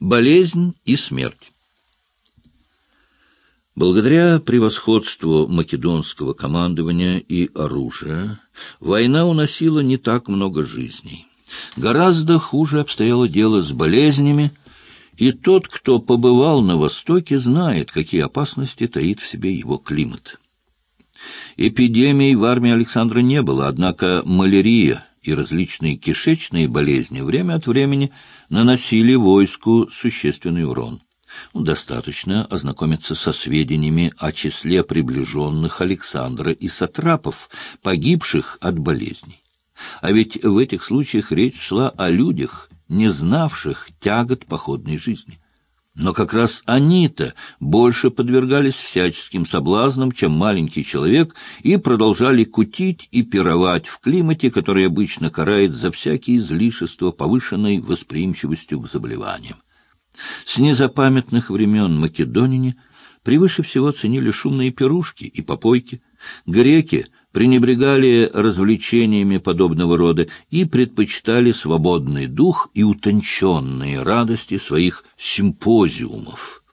Болезнь и смерть. Благодаря превосходству македонского командования и оружия война уносила не так много жизней. Гораздо хуже обстояло дело с болезнями, и тот, кто побывал на Востоке, знает, какие опасности таит в себе его климат. Эпидемий в армии Александра не было, однако малярия и различные кишечные болезни время от времени наносили войску существенный урон. Достаточно ознакомиться со сведениями о числе приближенных Александра и сатрапов, погибших от болезней. А ведь в этих случаях речь шла о людях, не знавших тягот походной жизни. Но как раз они-то больше подвергались всяческим соблазнам, чем маленький человек, и продолжали кутить и пировать в климате, который обычно карает за всякие излишества повышенной восприимчивостью к заболеваниям. С незапамятных времен македонине превыше всего ценили шумные пирушки и попойки. Греки пренебрегали развлечениями подобного рода и предпочитали свободный дух и утонченные радости своих симпозиумов.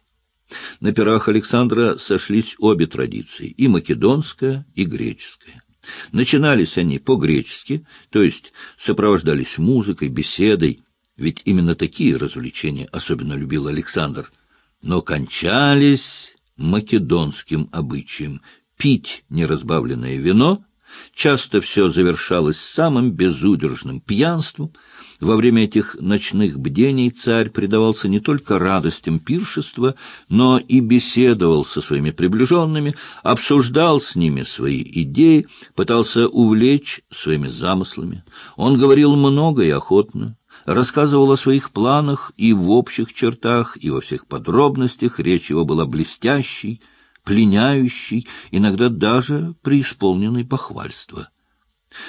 На пирах Александра сошлись обе традиции, и македонская, и греческая. Начинались они по-гречески, то есть сопровождались музыкой, беседой, ведь именно такие развлечения особенно любил Александр, но кончались македонским обычаем пить неразбавленное вино, часто все завершалось самым безудержным пьянством. Во время этих ночных бдений царь предавался не только радостям пиршества, но и беседовал со своими приближенными, обсуждал с ними свои идеи, пытался увлечь своими замыслами. Он говорил много и охотно, рассказывал о своих планах и в общих чертах, и во всех подробностях. Речь его была блестящей, пленяющей, иногда даже преисполненной похвальства.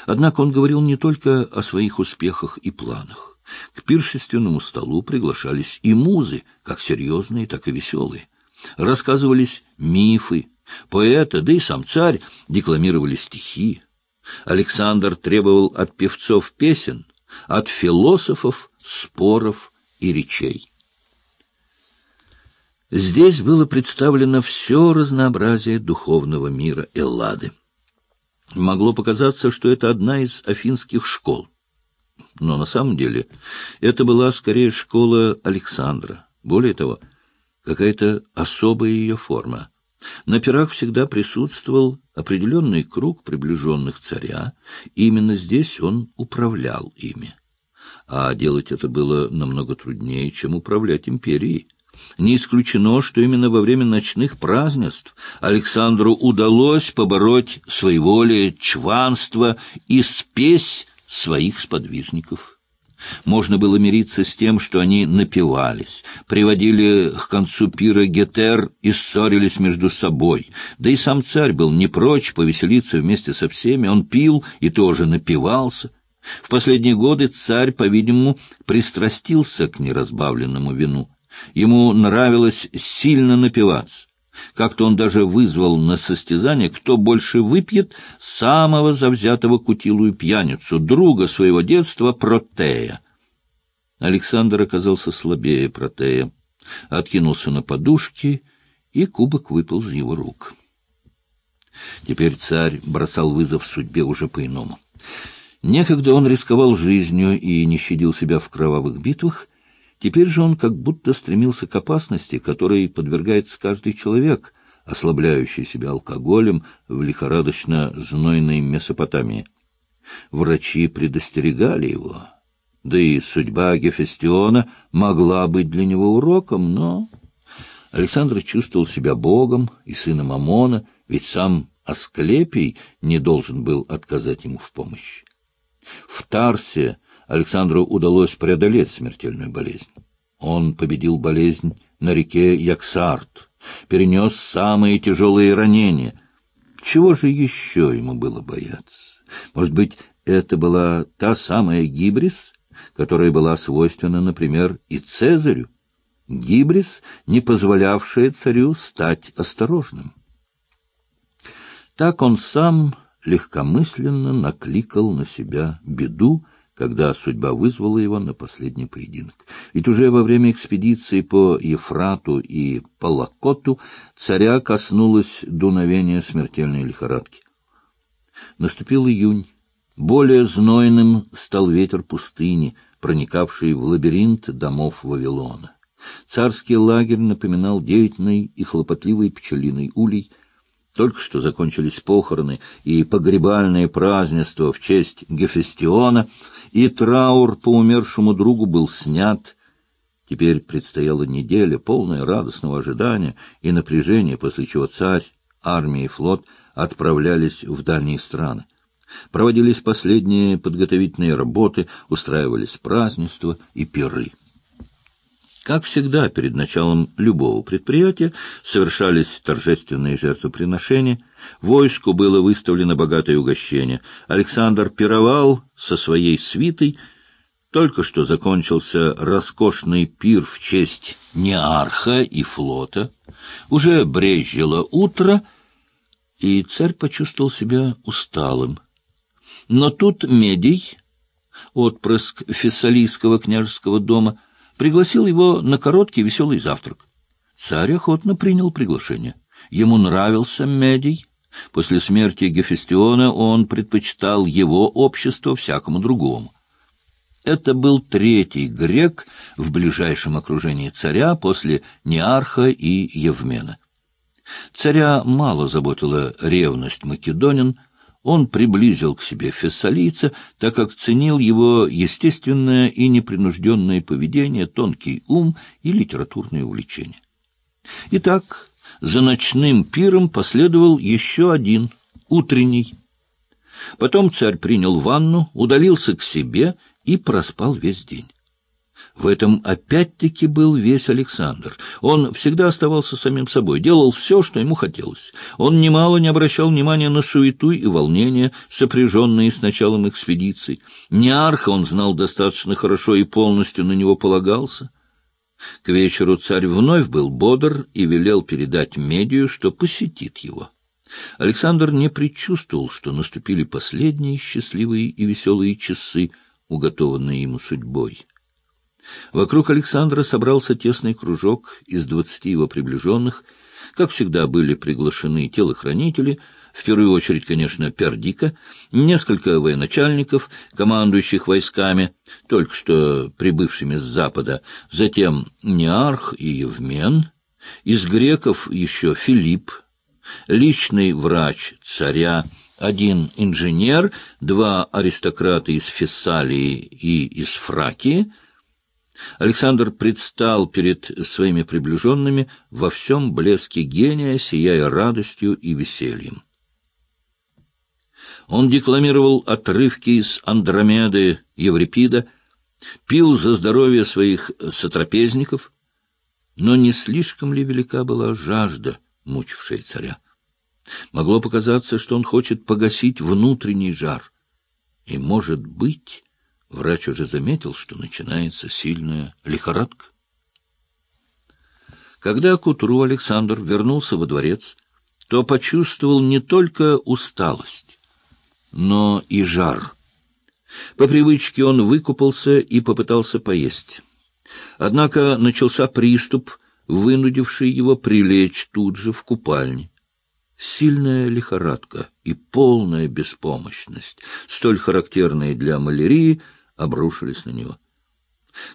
Однако он говорил не только о своих успехах и планах. К пиршественному столу приглашались и музы, как серьезные, так и веселые. Рассказывались мифы, поэты, да и сам царь декламировали стихи. Александр требовал от певцов песен — от философов, споров и речей. Здесь было представлено все разнообразие духовного мира Эллады. Могло показаться, что это одна из афинских школ. Но на самом деле это была скорее школа Александра. Более того, какая-то особая ее форма. На пирах всегда присутствовал определенный круг приближенных царя, и именно здесь он управлял ими. А делать это было намного труднее, чем управлять империей. Не исключено, что именно во время ночных празднеств Александру удалось побороть своеволие, чванство и спесь своих сподвижников. Можно было мириться с тем, что они напивались, приводили к концу пира гетер и ссорились между собой. Да и сам царь был не прочь повеселиться вместе со всеми, он пил и тоже напивался. В последние годы царь, по-видимому, пристрастился к неразбавленному вину. Ему нравилось сильно напиваться. Как-то он даже вызвал на состязание, кто больше выпьет самого завзятого кутилую пьяницу, друга своего детства Протея. Александр оказался слабее Протея, откинулся на подушки, и кубок выпал из его рук. Теперь царь бросал вызов судьбе уже по-иному. Некогда он рисковал жизнью и не щадил себя в кровавых битвах, Теперь же он как будто стремился к опасности, которой подвергается каждый человек, ослабляющий себя алкоголем в лихорадочно-знойной Месопотамии. Врачи предостерегали его, да и судьба Гефестиона могла быть для него уроком, но... Александр чувствовал себя богом и сыном Амона, ведь сам Асклепий не должен был отказать ему в помощи. В Тарсе Александру удалось преодолеть смертельную болезнь. Он победил болезнь на реке Яксарт, перенес самые тяжелые ранения. Чего же еще ему было бояться? Может быть, это была та самая гибрис, которая была свойственна, например, и Цезарю? Гибрис, не позволявшая царю стать осторожным. Так он сам легкомысленно накликал на себя беду, когда судьба вызвала его на последний поединок. Ведь уже во время экспедиции по Ефрату и по Лакоту царя коснулось дуновения смертельной лихорадки. Наступил июнь. Более знойным стал ветер пустыни, проникавший в лабиринт домов Вавилона. Царский лагерь напоминал деятельный и хлопотливый пчелиный улей. Только что закончились похороны и погребальные празднества в честь Гефестиона, и траур по умершему другу был снят. Теперь предстояла неделя, полная радостного ожидания и напряжения, после чего царь, армия и флот отправлялись в дальние страны. Проводились последние подготовительные работы, устраивались празднества и пиры. Как всегда, перед началом любого предприятия совершались торжественные жертвоприношения, войску было выставлено богатое угощение. Александр пировал со своей свитой, только что закончился роскошный пир в честь Неарха и флота, уже брезжило утро, и царь почувствовал себя усталым. Но тут Медий, отпрыск фессалийского княжеского дома, пригласил его на короткий веселый завтрак. Царь охотно принял приглашение. Ему нравился Медий. После смерти Гефестиона он предпочитал его общество всякому другому. Это был третий грек в ближайшем окружении царя после Неарха и Евмена. Царя мало заботила ревность македонин, он приблизил к себе фессалийца, так как ценил его естественное и непринужденное поведение, тонкий ум и литературные увлечения. Итак, за ночным пиром последовал еще один, утренний. Потом царь принял ванну, удалился к себе и проспал весь день. В этом опять-таки был весь Александр. Он всегда оставался самим собой, делал все, что ему хотелось. Он немало не обращал внимания на суету и волнение, сопряженные с началом экспедиции. Неарха он знал достаточно хорошо и полностью на него полагался. К вечеру царь вновь был бодр и велел передать Медию, что посетит его. Александр не предчувствовал, что наступили последние счастливые и веселые часы, уготованные ему судьбой. Вокруг Александра собрался тесный кружок из двадцати его приближенных. Как всегда, были приглашены телохранители, в первую очередь, конечно, Пердика, несколько военачальников, командующих войсками, только что прибывшими с запада, затем Неарх и Евмен, из греков еще Филипп, личный врач царя, один инженер, два аристократа из Фессалии и из Фракии — Александр предстал перед своими приближенными во всем блеске гения, сияя радостью и весельем. Он декламировал отрывки из Андромеды Еврипида, пил за здоровье своих сотрапезников, но не слишком ли велика была жажда, мучившая царя? Могло показаться, что он хочет погасить внутренний жар. И, может быть, Врач уже заметил, что начинается сильная лихорадка. Когда к утру Александр вернулся во дворец, то почувствовал не только усталость, но и жар. По привычке он выкупался и попытался поесть. Однако начался приступ, вынудивший его прилечь тут же в купальне. Сильная лихорадка и полная беспомощность, столь характерные для малярии, обрушились на него.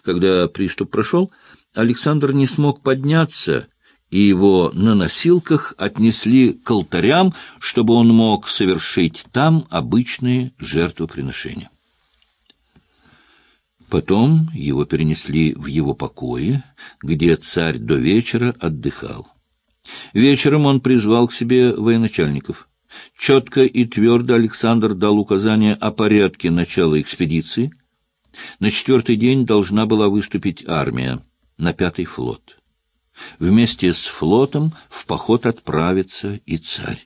Когда приступ прошел, Александр не смог подняться, и его на носилках отнесли к алтарям, чтобы он мог совершить там обычные жертвоприношения. Потом его перенесли в его покои, где царь до вечера отдыхал. Вечером он призвал к себе военачальников. Четко и твердо Александр дал указание о порядке начала экспедиции — на четвертый день должна была выступить армия на пятый флот. Вместе с флотом в поход отправится и царь.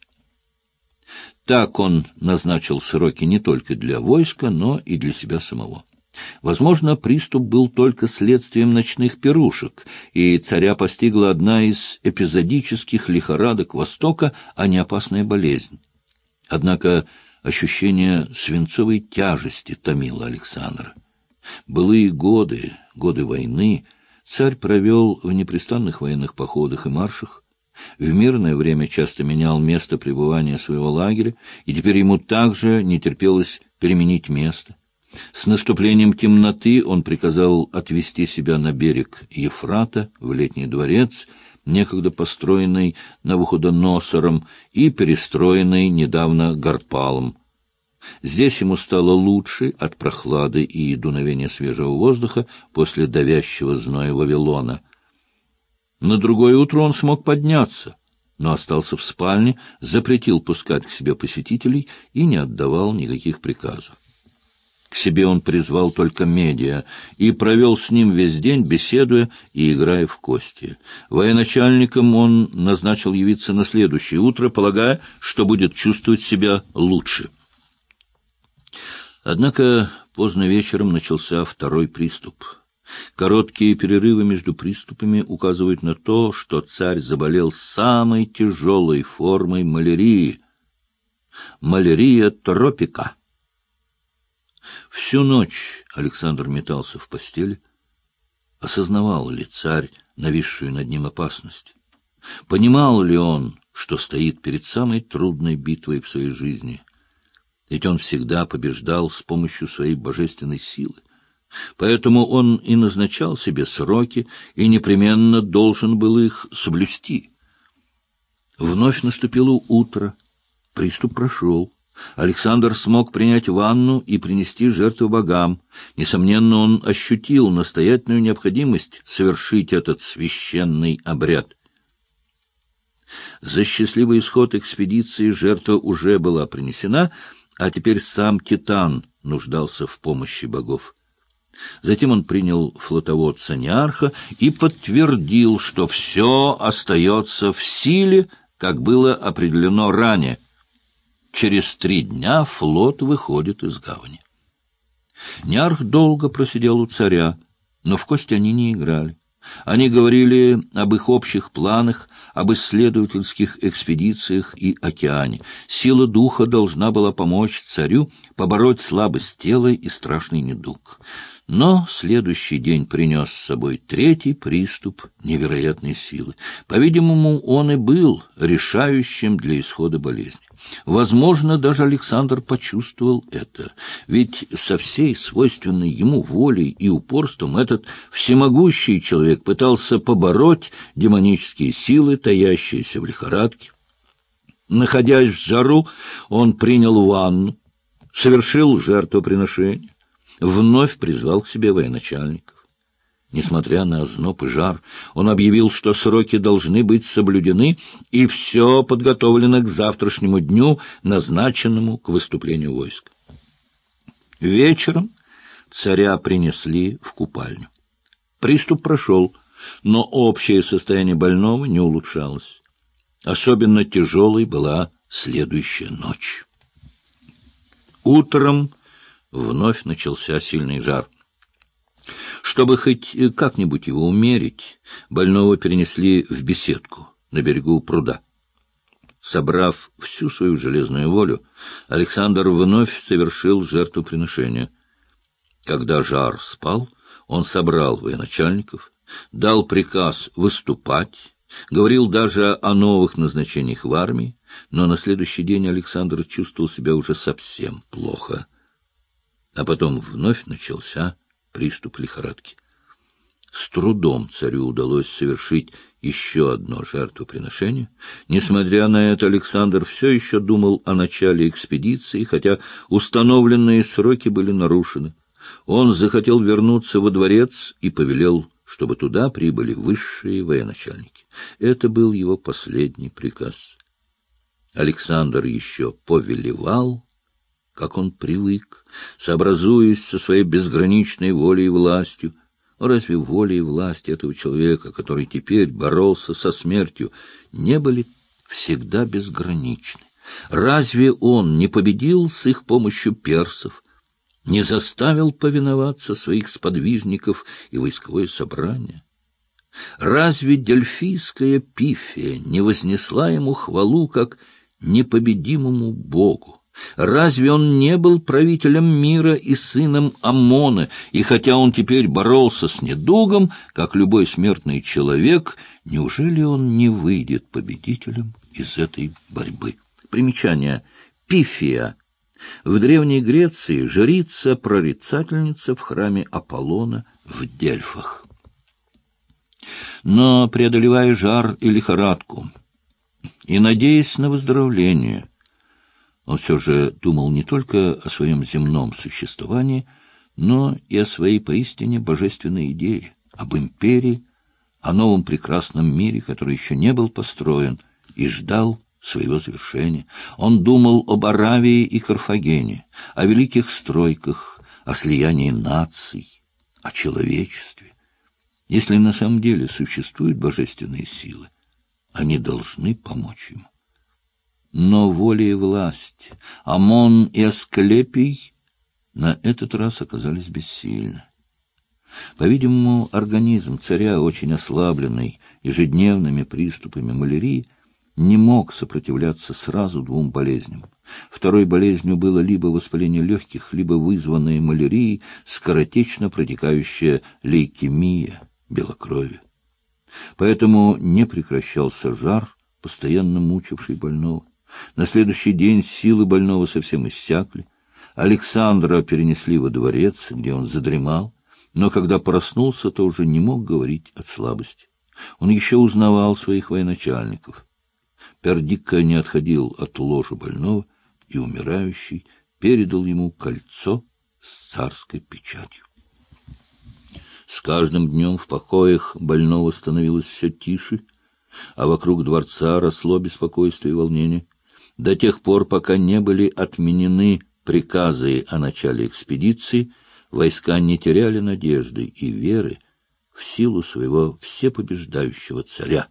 Так он назначил сроки не только для войска, но и для себя самого. Возможно, приступ был только следствием ночных пирушек, и царя постигла одна из эпизодических лихорадок Востока, а не опасная болезнь. Однако ощущение свинцовой тяжести томило Александра. Былые годы, годы войны, царь провел в непрестанных военных походах и маршах, в мирное время часто менял место пребывания своего лагеря, и теперь ему также не терпелось переменить место. С наступлением темноты он приказал отвести себя на берег Ефрата, в летний дворец, некогда построенный Навуходоносором и перестроенный недавно Гарпалом. Здесь ему стало лучше от прохлады и дуновения свежего воздуха после давящего зноя Вавилона. На другое утро он смог подняться, но остался в спальне, запретил пускать к себе посетителей и не отдавал никаких приказов. К себе он призвал только медиа и провел с ним весь день, беседуя и играя в кости. Военачальником он назначил явиться на следующее утро, полагая, что будет чувствовать себя лучше. Однако поздно вечером начался второй приступ. Короткие перерывы между приступами указывают на то, что царь заболел самой тяжелой формой малярии — малярия тропика. Всю ночь Александр метался в постели. Осознавал ли царь нависшую над ним опасность? Понимал ли он, что стоит перед самой трудной битвой в своей жизни? Ведь он всегда побеждал с помощью своей божественной силы. Поэтому он и назначал себе сроки, и непременно должен был их соблюсти. Вновь наступило утро. Приступ прошел. Александр смог принять ванну и принести жертву богам. Несомненно, он ощутил настоятельную необходимость совершить этот священный обряд. За счастливый исход экспедиции жертва уже была принесена, а теперь сам Титан нуждался в помощи богов. Затем он принял флотоводца Неарха и подтвердил, что все остается в силе, как было определено ранее. Через три дня флот выходит из гавани. Нярх долго просидел у царя, но в кости они не играли. Они говорили об их общих планах, об исследовательских экспедициях и океане. Сила духа должна была помочь царю побороть слабость тела и страшный недуг. Но следующий день принес с собой третий приступ невероятной силы. По-видимому, он и был решающим для исхода болезни. Возможно, даже Александр почувствовал это, ведь со всей свойственной ему волей и упорством этот всемогущий человек пытался побороть демонические силы, таящиеся в лихорадке. Находясь в жару, он принял ванну, совершил жертвоприношение вновь призвал к себе военачальников. Несмотря на озноб и жар, он объявил, что сроки должны быть соблюдены, и все подготовлено к завтрашнему дню, назначенному к выступлению войск. Вечером царя принесли в купальню. Приступ прошел, но общее состояние больного не улучшалось. Особенно тяжелой была следующая ночь. Утром Вновь начался сильный жар. Чтобы хоть как-нибудь его умерить, больного перенесли в беседку на берегу пруда. Собрав всю свою железную волю, Александр вновь совершил жертвоприношение. Когда жар спал, он собрал военачальников, дал приказ выступать, говорил даже о новых назначениях в армии, но на следующий день Александр чувствовал себя уже совсем плохо — а потом вновь начался приступ лихорадки. С трудом царю удалось совершить еще одно жертвоприношение. Несмотря на это, Александр все еще думал о начале экспедиции, хотя установленные сроки были нарушены. Он захотел вернуться во дворец и повелел, чтобы туда прибыли высшие военачальники. Это был его последний приказ. Александр еще повелевал, как он привык, сообразуясь со своей безграничной волей и властью. Разве воля и власть этого человека, который теперь боролся со смертью, не были всегда безграничны? Разве он не победил с их помощью персов, не заставил повиноваться своих сподвижников и войсковое собрание? Разве дельфийская пифия не вознесла ему хвалу как непобедимому богу? Разве он не был правителем мира и сыном Амона, и хотя он теперь боролся с недугом, как любой смертный человек, неужели он не выйдет победителем из этой борьбы? Примечание. Пифия. В Древней Греции жрица-прорицательница в храме Аполлона в Дельфах. Но, преодолевая жар и лихорадку, и надеясь на выздоровление, он все же думал не только о своем земном существовании, но и о своей поистине божественной идее, об империи, о новом прекрасном мире, который еще не был построен, и ждал своего завершения. Он думал об Аравии и Карфагене, о великих стройках, о слиянии наций, о человечестве. Если на самом деле существуют божественные силы, они должны помочь ему. Но воля и власть, Амон и Асклепий на этот раз оказались бессильны. По-видимому, организм царя, очень ослабленный ежедневными приступами малярии, не мог сопротивляться сразу двум болезням. Второй болезнью было либо воспаление легких, либо вызванная малярией скоротечно протекающая лейкемия, белокровие. Поэтому не прекращался жар, постоянно мучивший больного. На следующий день силы больного совсем иссякли. Александра перенесли во дворец, где он задремал, но когда проснулся, то уже не мог говорить от слабости. Он еще узнавал своих военачальников. Пердикка не отходил от ложа больного, и умирающий передал ему кольцо с царской печатью. С каждым днем в покоях больного становилось все тише, а вокруг дворца росло беспокойство и волнение до тех пор, пока не были отменены приказы о начале экспедиции, войска не теряли надежды и веры в силу своего всепобеждающего царя.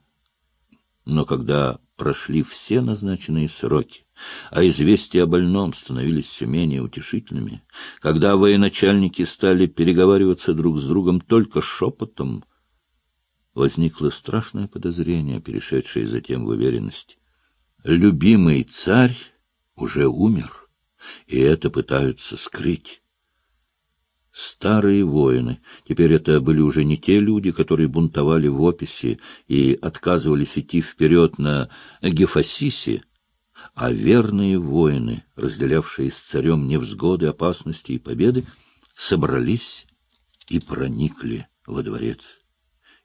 Но когда прошли все назначенные сроки, а известия о больном становились все менее утешительными, когда военачальники стали переговариваться друг с другом только шепотом, возникло страшное подозрение, перешедшее затем в уверенность. Любимый царь уже умер, и это пытаются скрыть. Старые воины, теперь это были уже не те люди, которые бунтовали в описи и отказывались идти вперед на Гефасисе, а верные воины, разделявшие с царем невзгоды, опасности и победы, собрались и проникли во дворец.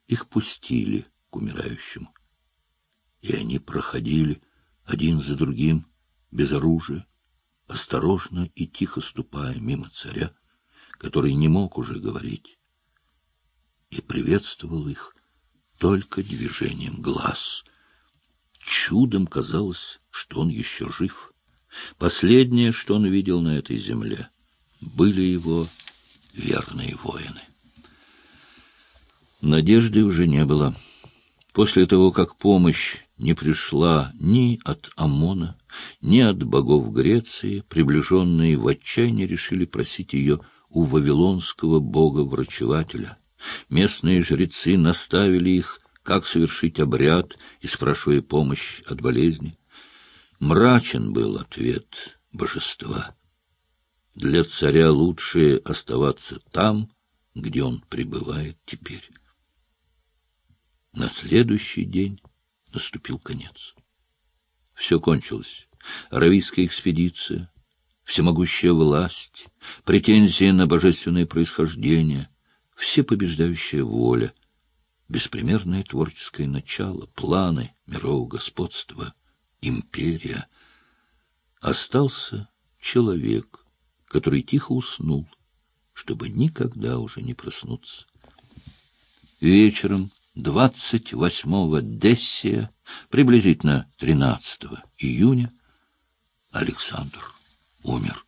Их пустили к умирающему. И они проходили, один за другим, без оружия, осторожно и тихо ступая мимо царя, который не мог уже говорить, и приветствовал их только движением глаз. Чудом казалось, что он еще жив. Последнее, что он видел на этой земле, были его верные воины. Надежды уже не было. После того, как помощь не пришла ни от Амона, ни от богов Греции, приближенные в отчаянии решили просить ее у вавилонского бога-врачевателя. Местные жрецы наставили их, как совершить обряд, и спрашивая помощь от болезни. Мрачен был ответ божества. Для царя лучше оставаться там, где он пребывает теперь. На следующий день наступил конец. Все кончилось. Аравийская экспедиция, всемогущая власть, претензии на божественное происхождение, всепобеждающая воля, беспримерное творческое начало, планы мирового господства, империя. Остался человек, который тихо уснул, чтобы никогда уже не проснуться. Вечером 28-го Дессия, приблизительно 13 июня, Александр умер.